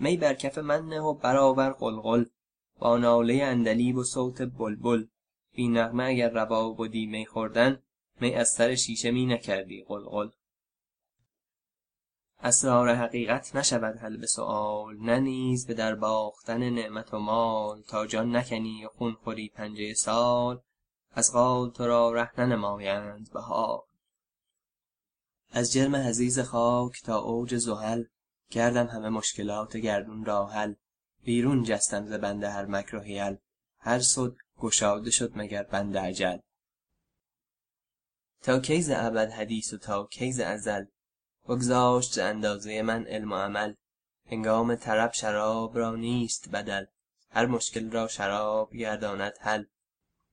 می بر کف من نه و برآور غلغل با ناله عندلیب و صوت بلبل. بی نغمه اگر روا بدی می خوردن می از سر شیشه می نکردی قلقل اسرار حقیقت نشود حل به سؤال نه به در باختن نعمت و مال. تا جان نکنی و خون خوری پنجه سال از قال تو را ره ننمایند به حال از جرم حضیض خاک تا اوج زحل کردم همه مشکلات گردون را حل. بیرون جستم ز بند هر مکر و حیل. هر سد گشاده شد مگر بند اجل. تا کی ز ابد حدیث و تا کی ز ازل؟ بگذاشت اندازه من علم و عمل. هنگام طرب شراب را نیست بدل. هر مشکل را شراب گرداند حل.